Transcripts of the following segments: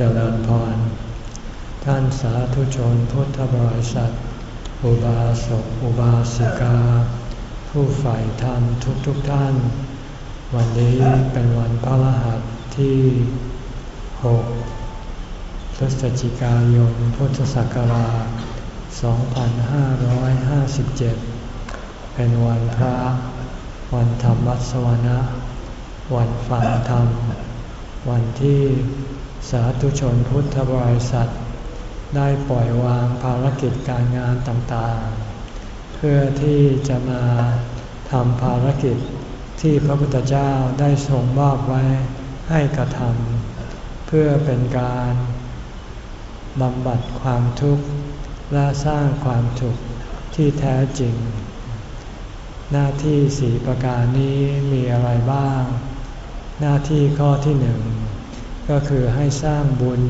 เจริญพร ท่านสาธุชนพุทธบริษัท อุบาสกอุบาสิกา ผู้ใฝ่ธรรมทุกทุกท่าน วันนี้เป็นวันพระรหัสที่ 6 พฤศจิกายนพุทธศักราช 2557 เป็นวันพระ วันธรรมวัสวนะ วันฟังธรรม วันที่ สาธุชนพุทธบริษัท ได้ปล่อยวางภารกิจการงานต่างๆ เพื่อที่จะมาทำภารกิจที่พระพุทธเจ้าได้ทรงมอบไว้ให้กระทำเพื่อเป็นการบำบัดความทุกข์และสร้างความถูกที่แท้จริง หน้าที่สีประการนี้มีอะไรบ้าง หน้าที่ข้อที่หนึ่ง ก็คือให้สร้างบุญ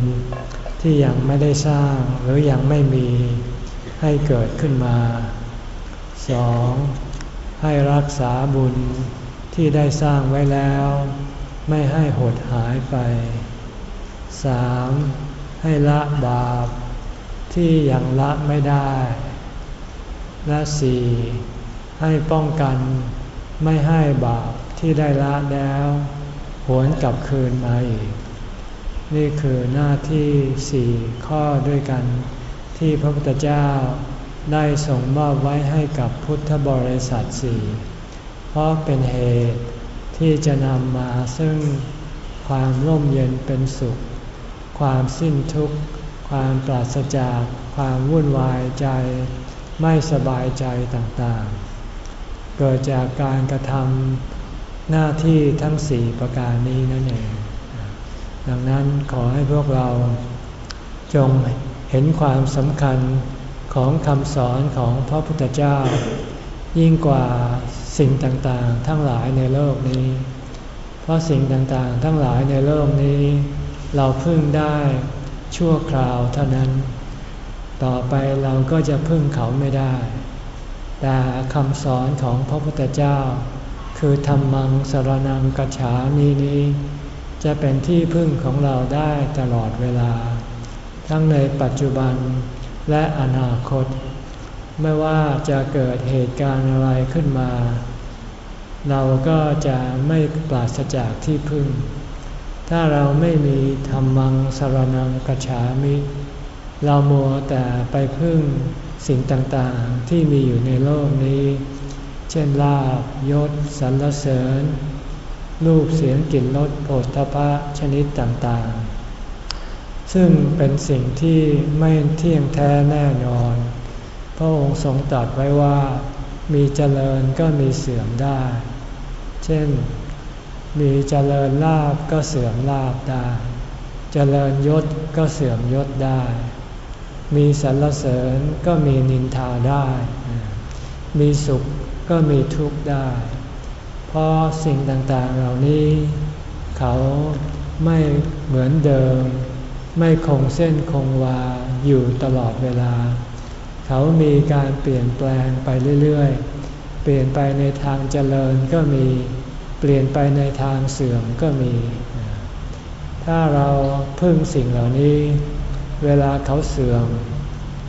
ที่ยังไม่ได้สร้างหรือยังไม่มีให้เกิดขึ้นมา 2. ให้รักษาบุญที่ได้สร้างไว้แล้ว ไม่ให้หดหายไป 3. ให้ละบาปที่ยังละไม่ได้ และ 4. ให้ป้องกันไม่ให้บาปที่ได้ละแล้ว หวนกลับคืนมาอีก นี่คือหน้าที่สี่ข้อด้วยกัน ที่พระพุทธเจ้าได้ส่งมอบไว้ให้กับพุทธบริษัทสี่เพราะเป็นเหตุที่จะนำมาซึ่งความร่มเย็นเป็นสุข ความสิ้นทุกข์ ความปราศจากความวุ่นวายใจ ไม่สบายใจต่างๆ เกิดจากการกระทำหน้าที่ทั้งสี่ประการนี้นั่นเอง ดังนั้นขอให้พวกเราจงเห็นความสำคัญของคำสอนของพระพุทธเจ้า ยิ่งกว่าสิ่งต่างๆ ทั้งหลายในโลกนี้ เพราะสิ่งต่างๆ ทั้งหลายในโลกนี้ เราพึ่งได้ชั่วคราวเท่านั้น ต่อไปเราก็จะพึ่งเขาไม่ได้ แต่คำสอนของพระพุทธเจ้า คือธรรมังสรนังกัจฉามีนี้ จะเป็นที่พึ่งของเราได้ตลอดเวลา ทั้งในปัจจุบันและอนาคต ไม่ว่าจะเกิดเหตุการณ์อะไรขึ้นมา เราก็จะไม่ปราศจากที่พึ่ง ถ้าเราไม่มีธรรมังสารนังกัจฉามิ เรามัวแต่ไปพึ่งสิ่งต่างๆที่มีอยู่ในโลกนี้ เช่นลาบยศสรรเสริญ รูปเสียงกลิ่นรสโผฏฐพะชนิดต่างๆ ซึ่งเป็นสิ่งที่ไม่เที่ยงแท้แน่นอน พระองค์ทรงตรัสไว้ว่า มีเจริญก็มีเสื่อมได้ เช่น มีเจริญลาบก็เสื่อมลาบได้ เจริญยศก็เสื่อมยศได้ มีสรรเสริญก็มีนินทาได้ มีสุขก็มีทุกข์ได้ เพราะสิ่งต่างๆเหล่านี้ เขาไม่เหมือนเดิม ไม่คงเส้นคงวาอยู่ตลอดเวลา เขามีการเปลี่ยนแปลงไปเรื่อยๆ เปลี่ยนไปในทางเจริญก็มี เปลี่ยนไปในทางเสื่อมก็มี ถ้าเราพึ่งสิ่งเหล่านี้ เวลาเขาเสื่อม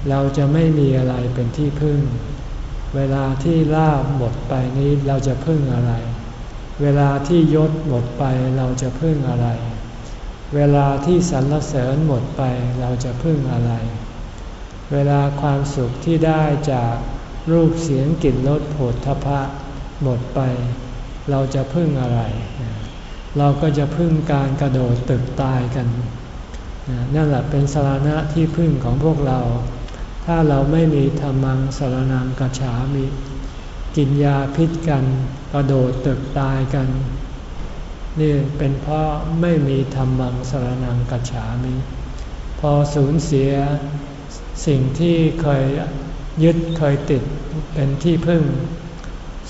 เราจะไม่มีอะไรเป็นที่พึ่ง เวลาที่ลาบหมดไปนี้เราจะพึ่งอะไร เวลาที่ยศหมดไปเราจะพึ่งอะไร เวลาที่สรรเสริญหมดไปเราจะพึ่งอะไร เวลาความสุขที่ได้จากรูปเสียงกลิ่นรสโผฏฐพะหมดไป เราจะพึ่งอะไร เราก็จะพึ่งการกระโดดตึกตายกัน นั่นแหละเป็นสาระที่พึ่งของพวกเรา ถ้าเราไม่มีธรรมังสารนังกัจฉามิ กินยาพิษกัน กระโดดตึกตายกัน นี่เป็นเพราะไม่มีธรรมังสารนังกัจฉามิ พอสูญเสียสิ่งที่เคยยึดเคยติดเป็นที่พึ่ง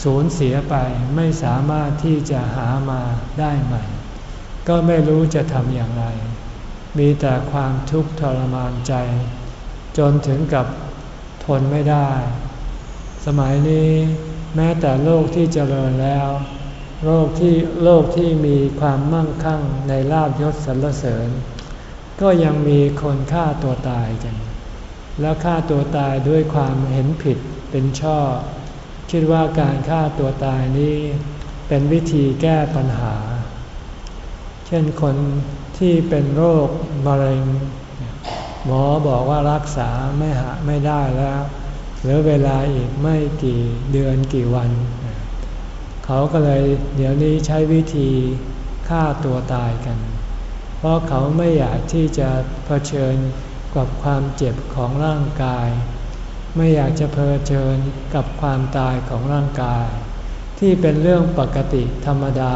สูญเสียไปไม่สามารถที่จะหามาได้ใหม่ ก็ไม่รู้จะทำอย่างไร มีแต่ความทุกข์ทรมานใจ จนถึงกับทนไม่ได้ สมัยนี้แม้แต่โลกที่เจริญแล้ว โลกที่โลกที่มีความมั่งคั่งในลาบยศสรรเสริญ ก็ยังมีคนฆ่าตัวตายกัน แล้วฆ่าตัวตายด้วยความเห็นผิดเป็นชอบคิดว่าการฆ่าตัวตายนี้เป็นวิธีแก้ปัญหา เช่นคนที่เป็นโรคมะเร็ง หมอบอกว่ารักษาไม่หาไม่ได้แล้วเหลือเวลาอีกไม่กี่เดือนกี่วัน เขาก็เลยเดี๋ยวนี้ใช้วิธีฆ่าตัวตายกัน เพราะเขาไม่อยากที่จะเผชิญกับความเจ็บของร่างกาย ไม่อยากจะเผชิญกับความตายของร่างกาย ที่เป็นเรื่องปกติธรรมดา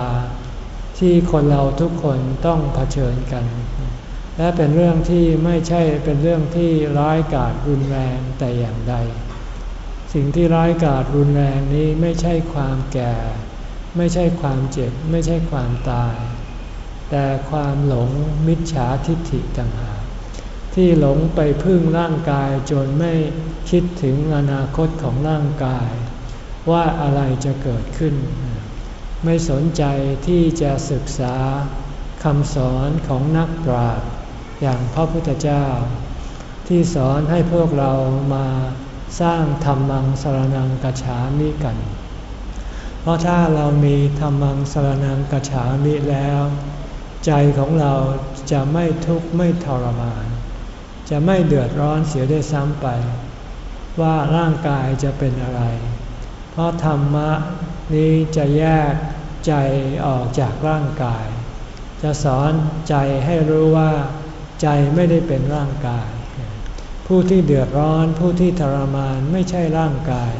ที่คนเราทุกคนต้องเผชิญกัน และเป็นเรื่องที่ไม่ใช่เป็นเรื่องที่ร้ายกาจรุนแรงแต่อย่างใด สิ่งที่ร้ายกาจรุนแรงนี้ไม่ใช่ความแก่ ไม่ใช่ความเจ็บ ไม่ใช่ความตาย แต่ความหลงมิจฉาทิฏฐิต่างหากที่หลงไปพึ่งร่างกายจนไม่คิดถึงอนาคตของร่างกาย ว่าอะไรจะเกิดขึ้น ไม่สนใจที่จะศึกษาคำสอนของนักปราชญ์ อย่างพระพุทธเจ้า ที่สอนให้พวกเรามาสร้างธรรมังสรนังกัจฉามิกัน เพราะถ้าเรามีธรรมังสรนังกัจฉามิแล้ว ใจของเราจะไม่ทุกข์ไม่ทรมาน จะไม่เดือดร้อนเสียได้ซ้ำไป ว่าร่างกายจะเป็นอะไร เพราะธรรมะนี้จะแยกใจออกจากร่างกาย จะสอนใจให้รู้ว่า ใจไม่ได้เป็นร่างกาย ผู้ที่เดือดร้อนผู้ที่ทรมานไม่ใช่ร่างกาย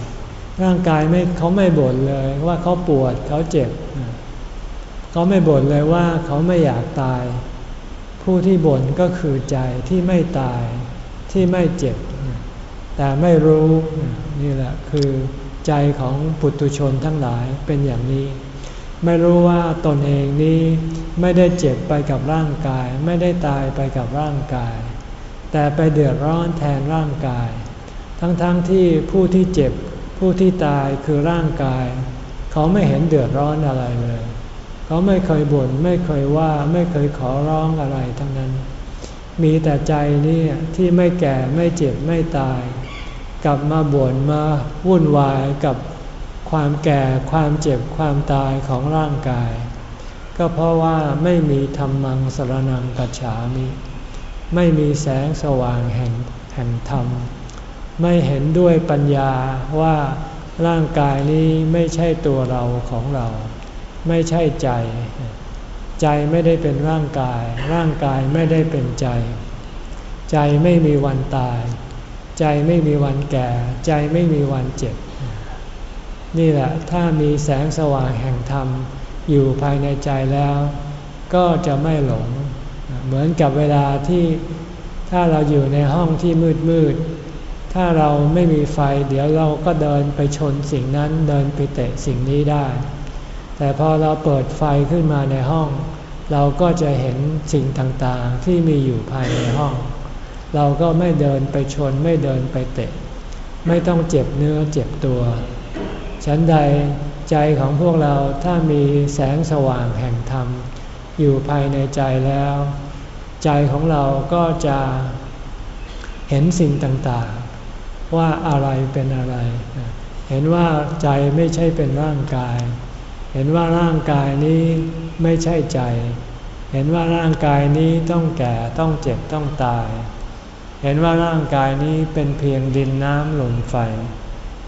ร่างกายไม่เขาไม่บ่นเลยว่าเขาปวดเขาเจ็บ เขาไม่บ่นเลยว่าเขาไม่อยากตาย ผู้ที่บ่นก็คือใจที่ไม่ตายที่ไม่เจ็บ แต่ไม่รู้นี่แหละคือใจของปุถุชนทั้งหลายเป็นอย่างนี้ ไม่รู้ว่าตนเองนี้ไม่ได้เจ็บไปกับร่างกาย ไม่ได้ตายไปกับร่างกาย แต่ไปเดือดร้อนแทนร่างกาย ทั้งๆทที่ผู้ที่เจ็บผู้ที่ตายคือร่างกาย เขาไม่เห็นเดือดร้อนอะไรเลย เขาไม่เคยบน่นไม่เคยว่าไม่เคยขอร้องอะไรทั้งนั้น มีแต่ใจนี่ที่ไม่แก่ไม่เจ็บไม่ตาย กลับมาบ่นมาวุ่นวายกับ ความแก่ความเจ็บความตายของร่างกาย ก็เพราะว่าไม่มีธรรมังสรนังกัจฉามิ ไม่มีแสงสว่างแห่งแห่งธรรม ไม่เห็นด้วยปัญญาว่าร่างกายนี้ไม่ใช่ตัวเราของเรา ไม่ใช่ใจ ใจไม่ได้เป็นร่างกาย ร่างกายไม่ได้เป็นใจ ใจไม่มีวันตาย ใจไม่มีวันแก่ ใจไม่มีวันเจ็บ นี่แหละถ้ามีแสงสว่างแห่งธรรม อยู่ภายในใจแล้ว ก็จะไม่หลง เหมือนกับเวลาที่ถ้าเราอยู่ในห้องที่มืดมืดถ้าเราไม่มีไฟ เดี๋ยวเราก็เดินไปชนสิ่งนั้นเดินไปเตะสิ่งนี้ได้ แต่พอเราเปิดไฟขึ้นมาในห้อง เราก็จะเห็นสิ่งต่างๆที่มีอยู่ภายในห้อง เราก็ไม่เดินไปชนไม่เดินไปเตะ ไม่ต้องเจ็บเนื้อเจ็บตัว ฉันใดใจของพวกเราถ้ามีแสงสว่างแห่งธรรม อยู่ภายในใจแล้ว ใจของเราก็จะเห็นสิ่งต่างๆ ว่าอะไรเป็นอะไร เห็นว่าใจไม่ใช่เป็นร่างกาย เห็นว่าร่างกายนี้ไม่ใช่ใจ เห็นว่าร่างกายนี้ต้องแก่ต้องเจ็บต้องตาย เห็นว่าร่างกายนี้เป็นเพียงดินน้ำลมไฟ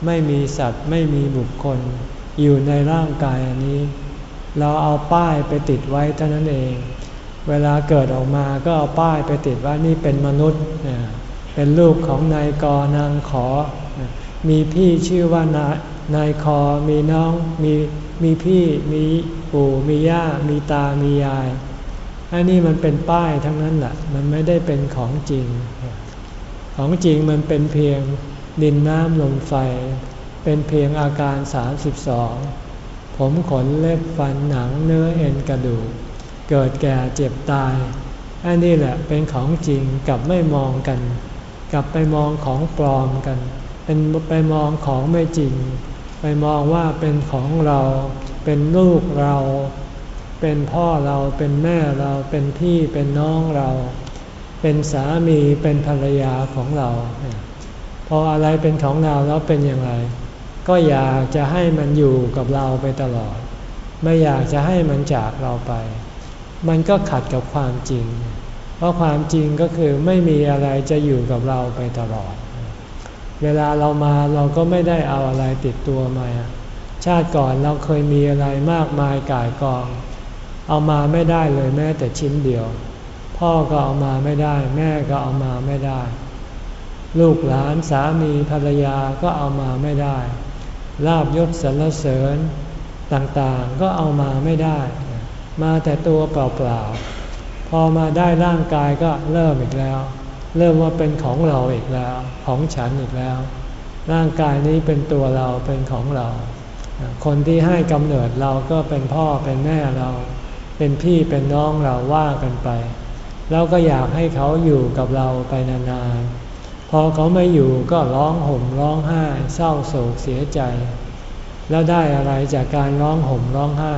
ไม่มีสัตว์ไม่มีบุคคล อยู่ในร่างกายอันนี้ เราเอาป้ายไปติดไว้เท่านั้นเอง เวลาเกิดออกมาก็เอาป้ายไปติดว่านี่เป็นมนุษย์ เป็นลูกของนายกนางขอ มีพี่ชื่อว่านานายคอมีน้อง มี มีพี่ มีปู่ มีย่า มีตา มียาย อันนี้มันเป็นป้ายทั้งนั้นแหละ มันไม่ได้เป็นของจริง ของจริงมันเป็นเพียง ดินน้ำลมไฟ เป็นเพียงอาการ 32 ผมขนเล็บฟันหนังเนื้อเอ็นกระดูก เกิดแก่เจ็บตาย อันนี้แหละเป็นของจริงกับไม่มองกัน กลับไปมองของปลอมกัน เป็นไปมองของไม่จริง ไปมองว่าเป็นของเรา เป็นลูกเรา เป็นพ่อเรา เป็นแม่เรา เป็นพี่ เป็นน้องเรา เป็นสามี เป็นภรรยาของเรา พออะไรเป็นของเราแล้วเป็นอย่างไร ก็อยากจะให้มันอยู่กับเราไปตลอด ไม่อยากจะให้มันจากเราไป มันก็ขัดกับความจริง เพราะความจริงก็คือไม่มีอะไรจะอยู่กับเราไปตลอด เวลาเรามาเราก็ไม่ได้เอาอะไรติดตัวมา ชาติก่อนเราเคยมีอะไรมากมายกายกอง เอามาไม่ได้เลยแม้แต่ชิ้นเดียว พ่อก็เอามาไม่ได้ แม่ก็เอามาไม่ได้ ลูกหลานสามีภรรยาก็เอามาไม่ได้ลาบยศสรรเสริญต่างๆก็เอามาไม่ได้ มาแต่ตัวเปล่าๆพอมาได้ร่างกายก็เริ่มอีกแล้ว เริ่มว่าเป็นของเราอีกแล้ว ของฉันอีกแล้ว ร่างกายนี้เป็นตัวเราเป็นของเรา คนที่ให้กำเนิดเราก็เป็นพ่อเป็นแม่เรา เป็นพี่เป็นน้องเราว่ากันไป แล้วก็อยากให้เขาอยู่กับเราไปนานๆ พอเขาไม่อยู่ก็ร้องห่มร้องไห้เศร้าโศกเสียใจ แล้วได้อะไรจากการร้องห่มร้องไห้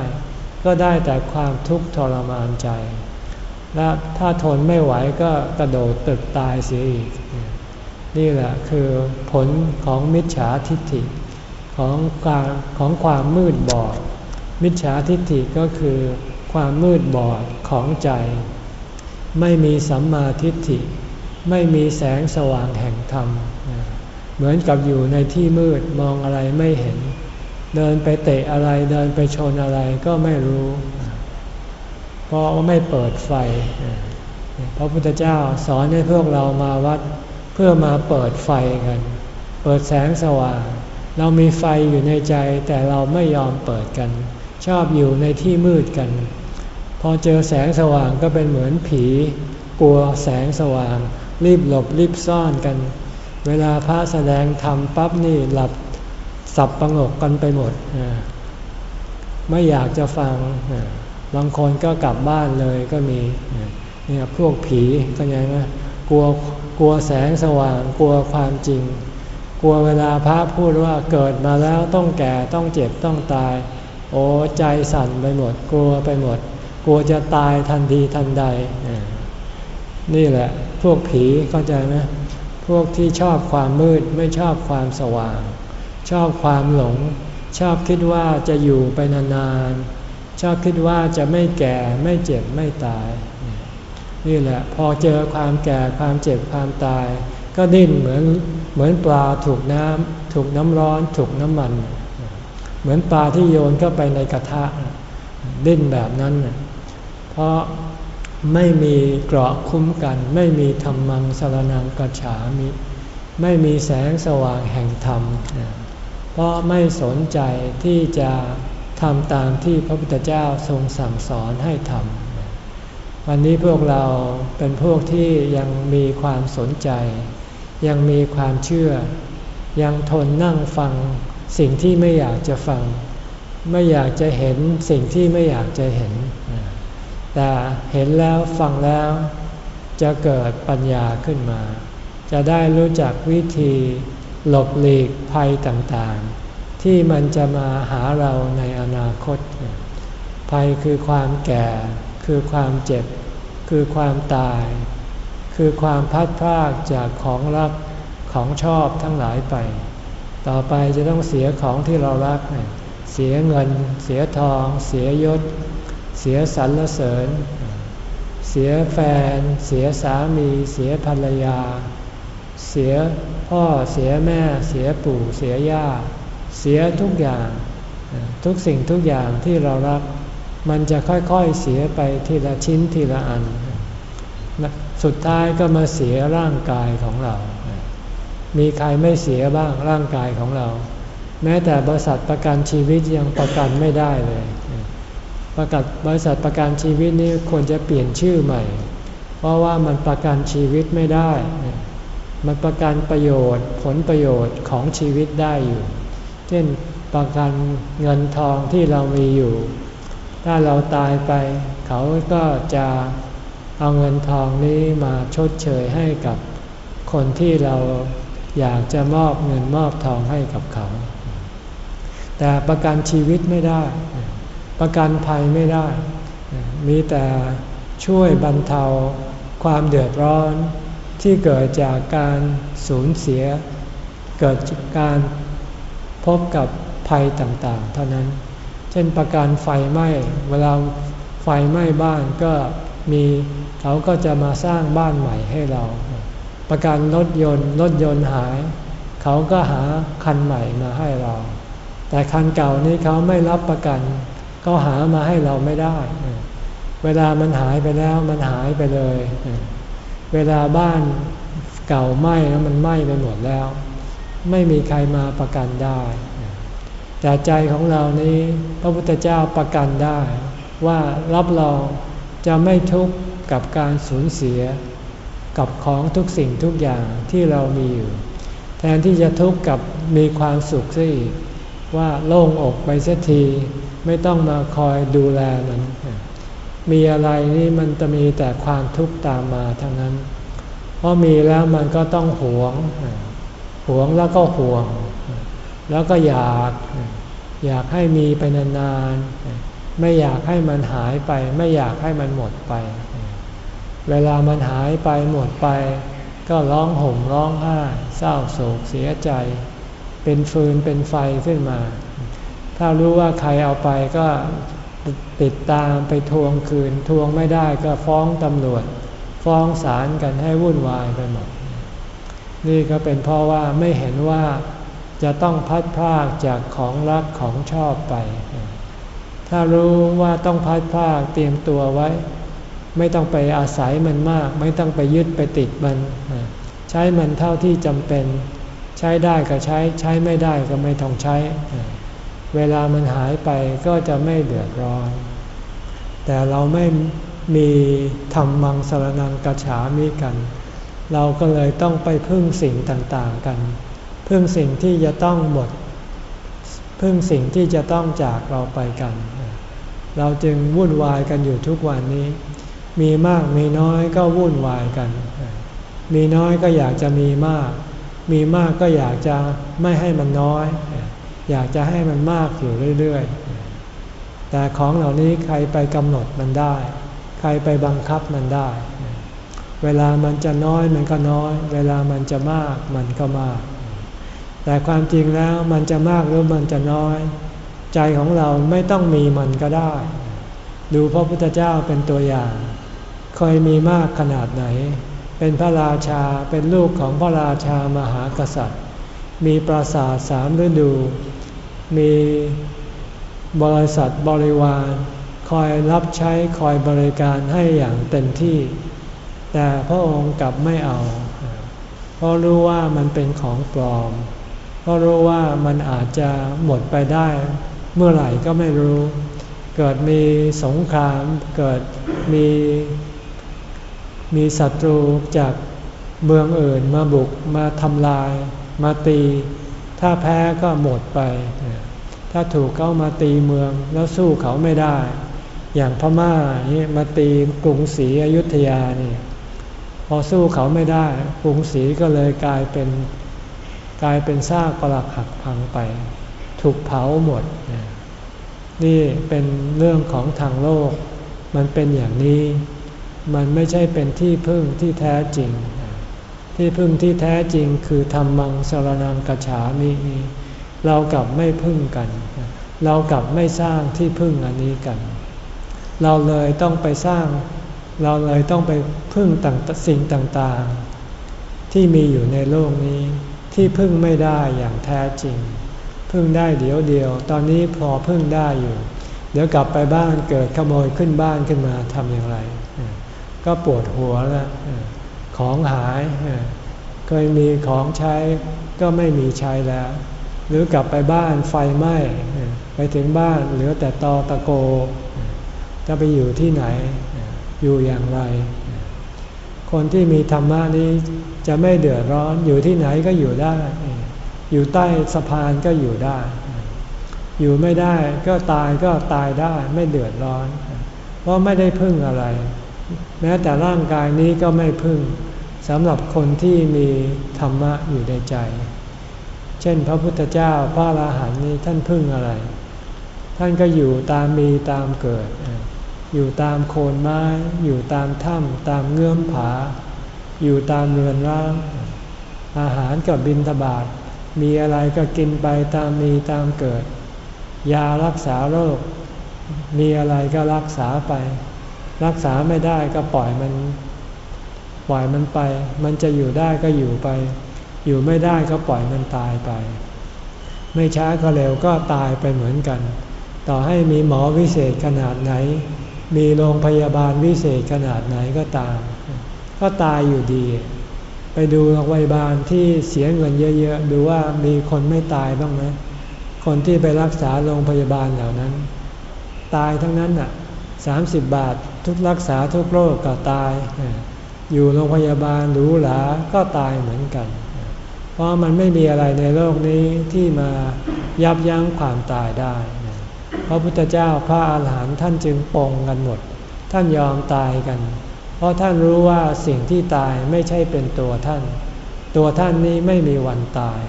ก็ได้แต่ความทุกข์ทรมานใจ และถ้าทนไม่ไหวก็กระโดดตึกตายเสียอีก นี่แหละคือผลของมิจฉาทิฏฐิของการของความมืดบอด มิจฉาทิฏฐิก็คือความมืดบอดของใจ ไม่มีสัมมาทิฏฐิ ไม่มีแสงสว่างแห่งธรรม เหมือนกับอยู่ในที่มืดมองอะไรไม่เห็น เดินไปเตะอะไรเดินไปชนอะไรก็ไม่รู้ เพราะว่าไม่เปิดไฟ พระพุทธเจ้าสอนให้พวกเรามาวัดเพื่อมาเปิดไฟกัน เปิดแสงสว่าง เรามีไฟอยู่ในใจแต่เราไม่ยอมเปิดกัน ชอบอยู่ในที่มืดกัน พอเจอแสงสว่างก็เป็นเหมือนผี กลัวแสงสว่าง รีบหลบรีบซ่อนกัน เวลาพระแสดงธรรมปั๊บนี่หลับสับประงกกันไปหมด ไม่อยากจะฟังบางคนก็กลับบ้านเลยก็มีเนี่ยพวกผีก็ยังนะกลัวกลัวแสงสว่างกลัวความจริง กลัวเวลาพระพูดว่าเกิดมาแล้วต้องแก่ต้องเจ็บต้องตาย โอ้ใจสั่นไปหมด กลัวไปหมด กลัวจะตายทันทีทันใด นี่แหละ พวกผีเข้าใจไหมพวกที่ชอบความมืดไม่ชอบความสว่าง ชอบความหลง ชอบคิดว่าจะอยู่ไปนานๆ ชอบคิดว่าจะไม่แก่ไม่เจ็บไม่ตาย นี่แหละพอเจอความแก่ความเจ็บความตาย ก็ดิ้นเหมือนเหมือนปลาถูกน้ำถูกน้ำร้อนถูกน้ำมัน เหมือนปลาที่โยนเข้าไปในกระทะดิ้นแบบนั้นเพราะ ไม่มีเกราะคุ้มกัน ไม่มีธรรมังสารนังกัจฉามิ ไม่มีแสงสว่างแห่งธรรม เพราะไม่สนใจที่จะทำตามที่พระพุทธเจ้าทรงสั่งสอนให้ทำวันนี้พวกเราเป็นพวกที่ยังมีความสนใจ ยังมีความเชื่อ ยังทนนั่งฟังสิ่งที่ไม่อยากจะฟัง ไม่อยากจะเห็นสิ่งที่ไม่อยากจะเห็น แต่เห็นแล้วฟังแล้ว จะเกิดปัญญาขึ้นมา จะได้รู้จักวิธีหลบหลีกภัยต่างๆ ที่มันจะมาหาเราในอนาคต ภัยคือความแก่ คือความเจ็บ คือความตาย คือความพัดพรากจากของรักของชอบทั้งหลายไป ต่อไปจะต้องเสียของที่เรารัก เสียเงิน เสียทอง เสียยศ เสียสรรเสริญ เสียแฟน เสียสามี เสียภรรยา เสียพ่อเสียแม่ เสียปู่เสียย่า เสียทุกอย่าง ทุกสิ่งทุกอย่างที่เรารัก มันจะค่อยๆเสียไปทีละชิ้นทีละอัน สุดท้ายก็มาเสียร่างกายของเรา มีใครไม่เสียบ้างร่างกายของเรา แม้แต่บริษัทประกันชีวิตยังประกันไม่ได้เลย ประกาศบริษัทประกันชีวิตนี้ควรจะเปลี่ยนชื่อใหม่ เพราะว่ามันประกันชีวิตไม่ได้ มันประกันประโยชน์ ผลประโยชน์ของชีวิตได้อยู่ เช่นประกันเงินทองที่เรามีอยู่ ถ้าเราตายไป เขาก็จะเอาเงินทองนี้มาชดเชยให้กับคนที่เราอยากจะมอบเงินมอบทองให้กับเขา แต่ประกันชีวิตไม่ได้ ประกันภัยไม่ได้ มีแต่ช่วยบรรเทาความเดือดร้อนที่เกิดจากการสูญเสีย เกิดจากการพบกับภัยต่างๆ เท่านั้น เช่นประการไฟไหม้ เวลาไฟไหม้บ้านก็มีเขาก็จะมาสร้างบ้านใหม่ให้เรา ประกันรถยนต์รถยนต์หาย เขาก็หาคันใหม่มาให้เรา แต่คันเก่านี้เขาไม่รับประกัน เขาหามาให้เราไม่ได้ เวลามันหายไปแล้วมันหายไปเลย เวลาบ้านเก่าไหม้แล้วมันไหม้ไปหมดแล้ว ไม่มีใครมาประกันได้แต่ใจของเรานี้พระพุทธเจ้าประกันได้ ว่ารับรองจะไม่ทุกข์กับการสูญเสีย กับของทุกสิ่งทุกอย่างที่เรามีอยู่ แทนที่จะทุกข์กับมีความสุขซะอีกว่าโล่งอกไปเสียที ไม่ต้องมาคอยดูแลมัน มีอะไรนี่มันจะมีแต่ความทุกข์ตามมาทั้งนั้น เพราะมีแล้วมันก็ต้องหวง หวงแล้วก็ห่วง แล้วก็อยาก อยากให้มีไปนานๆ ไม่อยากให้มันหายไป ไม่อยากให้มันหมดไป เวลามันหายไปหมดไป ก็ร้องห่มร้องไห้เศร้าโศกเสียใจ เป็นฟืนเป็นไฟขึ้นมา ถ้ารู้ว่าใครเอาไปก็ติดตามไปทวงคืน ทวงไม่ได้ก็ฟ้องตำรวจ ฟ้องศาลกันให้วุ่นวายไปหมด นี่ก็เป็นเพราะว่าไม่เห็นว่าจะต้องพัดพากจากของรักของชอบไป ถ้ารู้ว่าต้องพัดพากเตรียมตัวไว้ ไม่ต้องไปอาศัยมันมาก ไม่ต้องไปยึดไปติดมัน ใช้มันเท่าที่จำเป็น ใช้ได้ก็ใช้ ใช้ไม่ได้ก็ไม่ต้องใช้ เวลามันหายไปก็จะไม่เดือดร้อน แต่เราไม่มีธรรมังสรนังกระฉามิกัน เราก็เลยต้องไปพึ่งสิ่งต่างๆกัน พึ่งสิ่งที่จะต้องหมด พึ่งสิ่งที่จะต้องจากเราไปกัน เราจึงวุ่นวายกันอยู่ทุกวันนี้ มีมากมีน้อยก็วุ่นวายกัน มีน้อยก็อยากจะมีมาก มีมากก็อยากจะไม่ให้มันน้อย อยากจะให้มันมากอยู่เรื่อยๆ แต่ของเหล่านี้ใครไปกำหนดมันได้ ใครไปบังคับมันได้ เวลามันจะน้อยมันก็น้อย เวลามันจะมากมันก็มาก แต่ความจริงแล้วมันจะมากหรือมันจะน้อย ใจของเราไม่ต้องมีมันก็ได้ ดูพระพุทธเจ้าเป็นตัวอย่างเคยมีมากขนาดไหน เป็นพระราชาเป็นลูกของพระราชามหากษัตริย์ มีปราสาทสามฤดู มีบริษัทบริวาร คอยรับใช้คอยบริการให้อย่างเต็มที่ แต่พระองค์กลับไม่เอา เพราะรู้ว่ามันเป็นของปลอม เพราะรู้ว่ามันอาจจะหมดไปได้เมื่อไหร่ก็ไม่รู้ เกิดมีสงคราม เกิดมีมีศัตรูจากเมืองอื่นมาบุกมาทำลาย มาตี ถ้าแพ้ก็หมดไป ถ้าถูกเขามาตีเมืองแล้วสู้เขาไม่ได้ อย่างพม่านี่มาตีกรุงศรีอยุธยานี่พอสู้เขาไม่ได้กรุงศรีก็เลยกลายเป็นกลายเป็นซากปรักหักพังไป ถูกเผาหมด นี่เป็นเรื่องของทางโลก มันเป็นอย่างนี้ มันไม่ใช่เป็นที่พึ่งที่แท้จริง ที่พึ่งที่แท้จริงคือธรรมังสรนังกัจฉามินี้ เรากลับไม่พึ่งกัน เรากลับไม่สร้างที่พึ่งอันนี้กัน เราเลยต้องไปสร้าง เราเลยต้องไปพึ่งต่างสิ่งต่างๆ ที่มีอยู่ในโลกนี้ที่พึ่งไม่ได้อย่างแท้จริง พึ่งได้เดี๋ยวเดียว ตอนนี้พอพึ่งได้อยู่ เดี๋ยวกลับไปบ้านเกิดขโมยขึ้นบ้านขึ้นมาทำอย่างไร ก็ปวดหัวแล้วของหายเคยมีของใช้ก็ไม่มีใช้แล้ว หรือกลับไปบ้านไฟไหม้ไปถึงบ้านเหลือแต่ตอตะโก จะไปอยู่ที่ไหนอยู่อย่างไร คนที่มีธรรมะนี้จะไม่เดือดร้อนอยู่ที่ไหนก็อยู่ได้ อยู่ใต้สะพานก็อยู่ได้ อยู่ไม่ได้ก็ตายก็ตายได้ไม่เดือดร้อน เพราะไม่ได้พึ่งอะไร แม้แต่ร่างกายนี้ก็ไม่พึ่งสำหรับคนที่มีธรรมะอยู่ในใจ เช่นพระพุทธเจ้าพระอราหันต์นี้ท่านพึ่งอะไร ท่านก็อยู่ตามมีตามเกิด อยู่ตามโคนไม้ อยู่ตามถ้ำตามเงื่อมผา อยู่ตามเรือนร่าง อาหารกับบินทบาทมีอะไรก็กินไปตามมีตามเกิด ยารักษาโรค มีอะไรก็รักษาไป รักษาไม่ได้ก็ปล่อยมัน ปล่อยมันไป มันจะอยู่ได้ก็อยู่ไป อยู่ไม่ได้ก็ปล่อยมันตายไป ไม่ช้าก็เร็วก็ตายไปเหมือนกัน ต่อให้มีหมอวิเศษขนาดไหน มีโรงพยาบาลวิเศษขนาดไหนก็ตาม ก็ตายอยู่ดี ไปดูโรงพยาบาลที่เสียเงินเยอะๆ ดูว่ามีคนไม่ตายบ้างไหมคนที่ไปรักษาโรงพยาบาลเหล่านั้น ตายทั้งนั้นอะสามสิบบาททุกรักษาทุกโรคก็ตาย อยู่โรงพยาบาลหรูหราก็ตายเหมือนกัน เพราะมันไม่มีอะไรในโลกนี้ที่มายับยั้งความตายได้ พระพุทธเจ้าพระอาหารหันต์ท่านจึงปองกันหมด ท่านยอมตายกัน เพราะท่านรู้ว่าสิ่งที่ตายไม่ใช่เป็นตัวท่าน ตัวท่านนี้ไม่มีวันตาย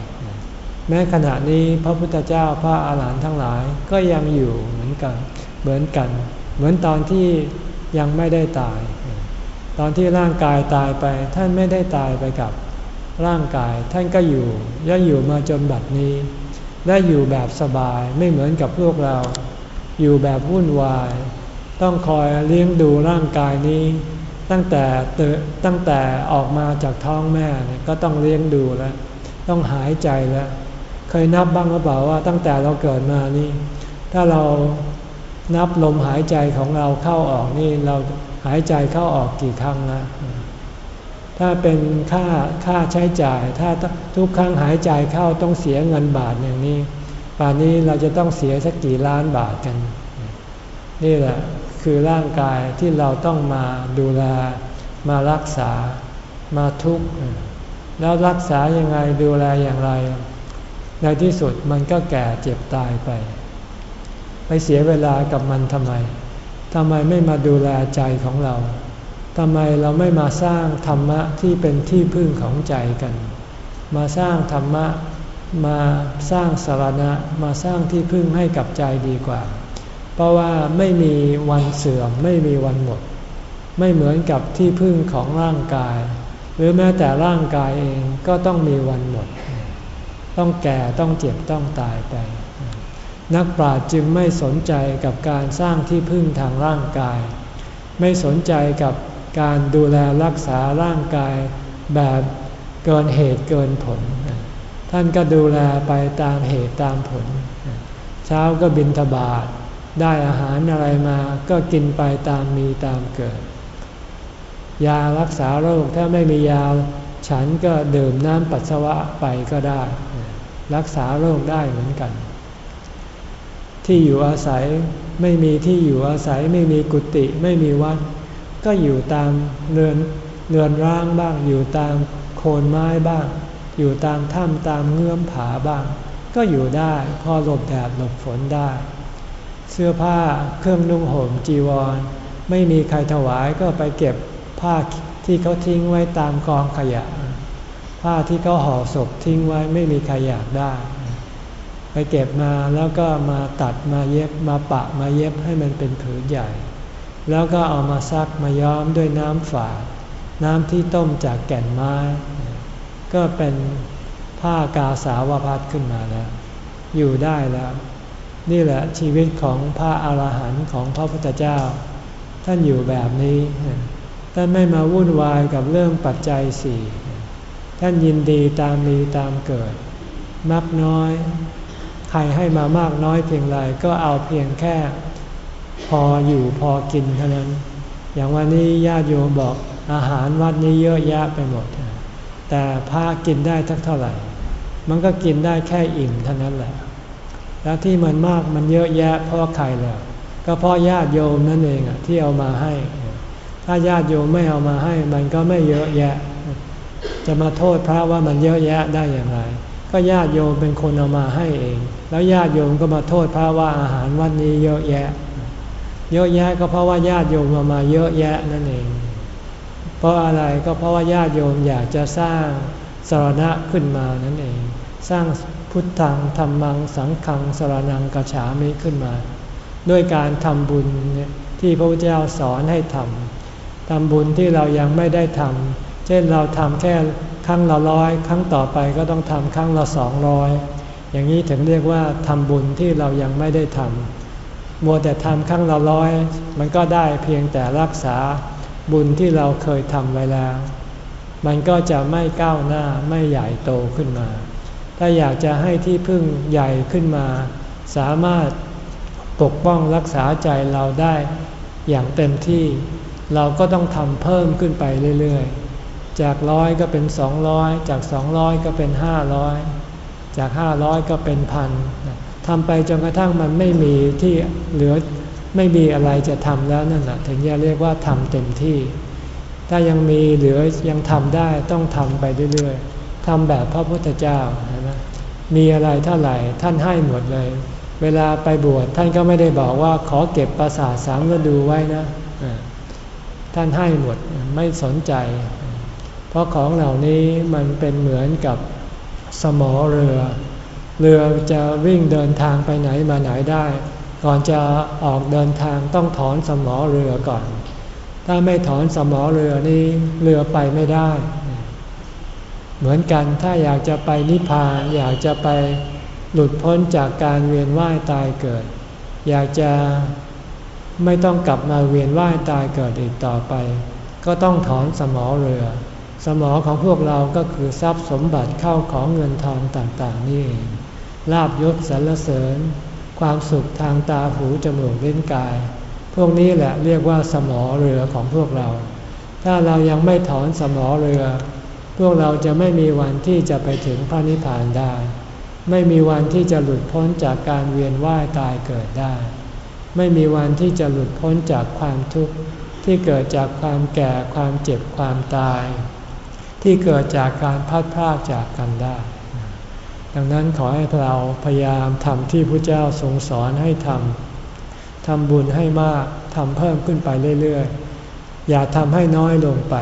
แม้ขณะนี้พระพุทธเจ้าพระอาหารหันต์ทั้งหลายก็ยังอยู่เหมือนกัน เหมือนกัน เหมือนตอนที่ยังไม่ได้ตาย ตอนที่ร่างกายตายไปท่านไม่ได้ตายไปกับ ร่างกายท่านก็อยู่และอยู่มาจนบัดนี้ได้อยู่แบบสบายไม่เหมือนกับพวกเรา อยู่แบบวุ่นวาย ต้องคอยเลี้ยงดูร่างกายนี้ ตั้งแต่ตั้งแต่ออกมาจากท้องแม่ก็ต้องเลี้ยงดูแล้ว ต้องหายใจแล้ว เคยนับบ้างหรือเปล่าว่าตั้งแต่เราเกิดมานี่ ถ้าเรานับลมหายใจของเราเข้าออกนี่เราหายใจเข้าออกกี่ครั้งนะ ถ้าเป็นค่าค่าใช้จ่าย ถ้าทุกครั้งหายใจเข้าต้องเสียเงินบาทอย่างนี้ป่านนี้เราจะต้องเสียสักกี่ล้านบาทกัน นี่แหละคือร่างกายที่เราต้องมาดูแลมารักษามาทุกข์แล้วรักษายังไงดูแลอย่างไร ในที่สุดมันก็แก่เจ็บตายไป ไปเสียเวลากับมันทำไมทำไมไม่มาดูแลใจของเรา ทำไมเราไม่มาสร้างธรรมะที่เป็นที่พึ่งของใจกัน มาสร้างธรรมะมาสร้างสารณะมาสร้างที่พึ่งให้กับใจดีกว่า เพราะว่าไม่มีวันเสื่อมไม่มีวันหมด ไม่เหมือนกับที่พึ่งของร่างกาย หรือแม้แต่ร่างกายเองก็ต้องมีวันหมด ต้องแก่ต้องเจ็บต้องตายไป นักปราชญ์จึงไม่สนใจกับการสร้างที่พึ่งทางร่างกาย ไม่สนใจกับ การดูแลรักษาร่างกายแบบเกินเหตุเกินผล ท่านก็ดูแลไปตามเหตุตามผล เช้าก็บินทบาทได้อาหารอะไรมาก็กินไปตามมีตามเกิด ยารักษาโรคถ้าไม่มียาฉันก็ดื่มน้ำปัสสาวะไปก็ได้ รักษาโรคได้เหมือนกัน ที่อยู่อาศัยไม่มีที่อยู่อาศัยไม่มีกุฏิไม่มีวัด ก็อยู่ตามเรือนเรือนร่างบ้าง อยู่ตามโคนไม้บ้าง อยู่ตามถ้ำตามเงื่อมผาบ้าง ก็อยู่ได้พอหลบแดดหลบฝนได้ เสื้อผ้าเครื่องนุ่งห่มจีวร ไม่มีใครถวายก็ไปเก็บผ้าที่เขาทิ้งไว้ตามกองขยะ ผ้าที่เขาห่อศพทิ้งไว้ไม่มีใครอยากได้ ไปเก็บมาแล้วก็มาตัดมาเย็บมาปะมาเย็บให้มันเป็นผืนใหญ่ แล้วก็เอามาซักมาย้อมด้วยน้ำฝาด น้ำที่ต้มจากแก่นไม้ ก็เป็นผ้ากาสาวพัดขึ้นมาแล้ว อยู่ได้แล้ว นี่แหละชีวิตของพระอาหารหันต์ของพระพุทธเจ้า ท่านอยู่แบบนี้ ท่านไม่มาวุ่นวายกับเรื่องปัจจัยสี่ท่านยินดีตามมีตามเกิด มักน้อย ใครให้มามากน้อยเพียงไรก็เอาเพียงแค่ พออยู่พอกินเท่านั้น อย่างวันนี้ญาติโยมบอกอาหารวัดนี้เยอะแยะไปหมด แต่พระกินได้ทักเท่าไหร่ มันก็กินได้แค่อิ่มเท่านั้นแหละ แล้วที่มันมากมันเยอะแยะเพราะใครล่ะก็เพราะญาติโยมนั่นเองอะที่เอามาให้ ถ้าญาติโยมไม่เอามาให้ มันก็ไม่เยอะแยะ จะมาโทษพระว่ามันเยอะแยะได้อย่างไร ก็ญาติโยมเป็นคนเอามาให้เอง แล้วญาติโยมก็มาโทษพระว่าอาหารวันนี้เยอะแยะ เยอะแยะก็เพราะว่าญาติโยมเอามาเยอะแยะนั่นเอง เพราะอะไรก็เพราะว่าญาติโยมอยากจะสร้างสรณะขึ้นมานั่นเอง สร้างพุทธังธรรมังสังฆังสรนังกระฉามิขึ้นมา ด้วยการทำบุญที่พระพุทธเจ้าสอนให้ทำทำบุญที่เรายังไม่ได้ทำเช่นเราทำแค่ครั้งละร้อยครั้งต่อไปก็ต้องทำครั้งละสองร้อยอย่างนี้ถึงเรียกว่าทำบุญที่เรายังไม่ได้ทำ มัวแต่ทำครั้งละร้อย มันก็ได้เพียงแต่รักษาบุญที่เราเคยทำไว้แล้ว มันก็จะไม่ก้าวหน้าไม่ใหญ่โตขึ้นมา ถ้าอยากจะให้ที่พึ่งใหญ่ขึ้นมา สามารถปกป้องรักษาใจเราได้อย่างเต็มที่ เราก็ต้องทำเพิ่มขึ้นไปเรื่อยๆ จากร้อยก็เป็นสองร้อยจากสองร้อยก็เป็นห้าร้อยจากห้าร้อยก็เป็นพัน ทำไปจนกระทั่งมันไม่มีที่เหลือไม่มีอะไรจะทำแล้วนั่นแหละถึงจะเรียกว่าทำเต็มที่ ถ้ายังมีเหลือยังทำได้ต้องทำไปเรื่อยๆทำแบบพระพุทธเจ้านะมีอะไรเท่าไหร่ท่านให้หมดเลย เวลาไปบวชท่านก็ไม่ได้บอกว่าขอเก็บประสาทสามฤดูไว้นะ ท่านให้หมดไม่สนใจ เพราะของเหล่านี้มันเป็นเหมือนกับสมอเรือ เรือจะวิ่งเดินทางไปไหนมาไหนได้ ก่อนจะออกเดินทางต้องถอนสมอเรือก่อน ถ้าไม่ถอนสมอเรือนี้เรือไปไม่ได้ เหมือนกันถ้าอยากจะไปนิพพานอยากจะไปหลุดพ้นจากการเวียนว่ายตายเกิด อยากจะไม่ต้องกลับมาเวียนว่ายตายเกิดอีกต่อไป ก็ต้องถอนสมอเรือ สมอของพวกเราก็คือทรัพย์สมบัติเข้าของเงินทองต่างๆนี่เอง ลาบยศสรรเสริญ ความสุขทางตาหูจมูกลิ้นกาย พวกนี้แหละเรียกว่าสมอเรือของพวกเรา ถ้าเรายังไม่ถอนสมอเรือ พวกเราจะไม่มีวันที่จะไปถึงพระนิพพานได้ ไม่มีวันที่จะหลุดพ้นจากการเวียนว่ายตายเกิดได้ ไม่มีวันที่จะหลุดพ้นจากความทุกข์ที่เกิดจากความแก่ความเจ็บความตาย ที่เกิดจากการพัดพลาดจากกันได้ ดังนั้นขอให้เราพยายามทำที่พระเจ้าทรงสอนให้ทำทำบุญให้มากทำเพิ่มขึ้นไปเรื่อยๆ อย่าทำให้น้อยลงไป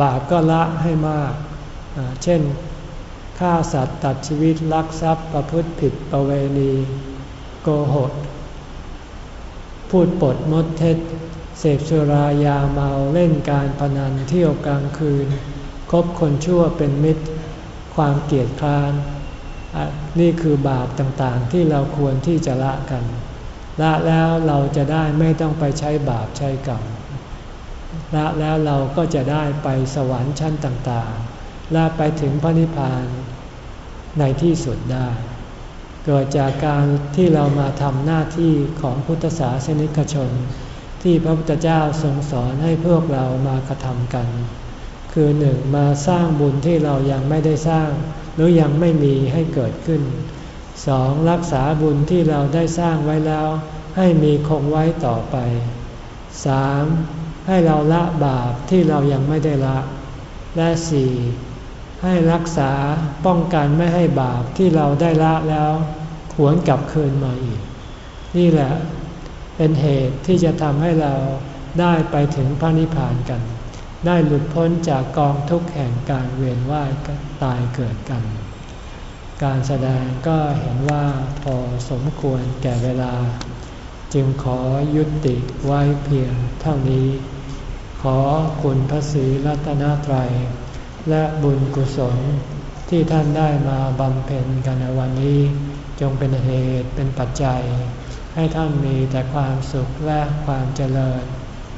บาปก็ละให้มาก เช่นฆ่าสัตว์ตัดชีวิตลักทรัพย์ประพฤติผิดประเวณี โกหกพูดปดมดเท็จเสพสุรายาเมาเล่นการพนันเที่ยวกลางคืน คบคนชั่วเป็นมิตร ความเกลียดคร้าน นี่คือบาปต่างๆที่เราควรที่จะละกัน ละแล้วเราจะได้ไม่ต้องไปใช้บาปใช้กรรมละแล้วเราก็จะได้ไปสวรรค์ชั้นต่างๆละไปถึงพระนิพพานในที่สุดได้ เกิดจากการที่เรามาทำหน้าที่ของพุทธศาสนิกชน ที่พระพุทธเจ้าทรงสอนให้พวกเรามากระทำกัน คือหนึ่งมาสร้างบุญที่เรายังไม่ได้สร้าง หรือยังไม่มีให้เกิดขึ้นสองรักษาบุญที่เราได้สร้างไว้แล้ว ให้มีคงไว้ต่อไปสามให้เราละบาปที่เรายังไม่ได้ละ และสี่ให้รักษาป้องกันไม่ให้บาปที่เราได้ละแล้วหวนกลับคืนมาอีก นี่แหละเป็นเหตุที่จะทำให้เราได้ไปถึงพระนิพพานกัน ได้หลุดพ้นจากกองทุกข์แห่งการเวียนว่ายตายเกิดกัน การแสดงก็เห็นว่าพอสมควรแก่เวลา จึงขอยุติไว้เพียงเท่านี้ ขอคุณพระศรีรัตนตรัย และบุญกุศลที่ท่านได้มาบำเพ็ญกันในวันนี้ จงเป็นเหตุเป็นปัจจัย ให้ท่านมีแต่ความสุขและความเจริญ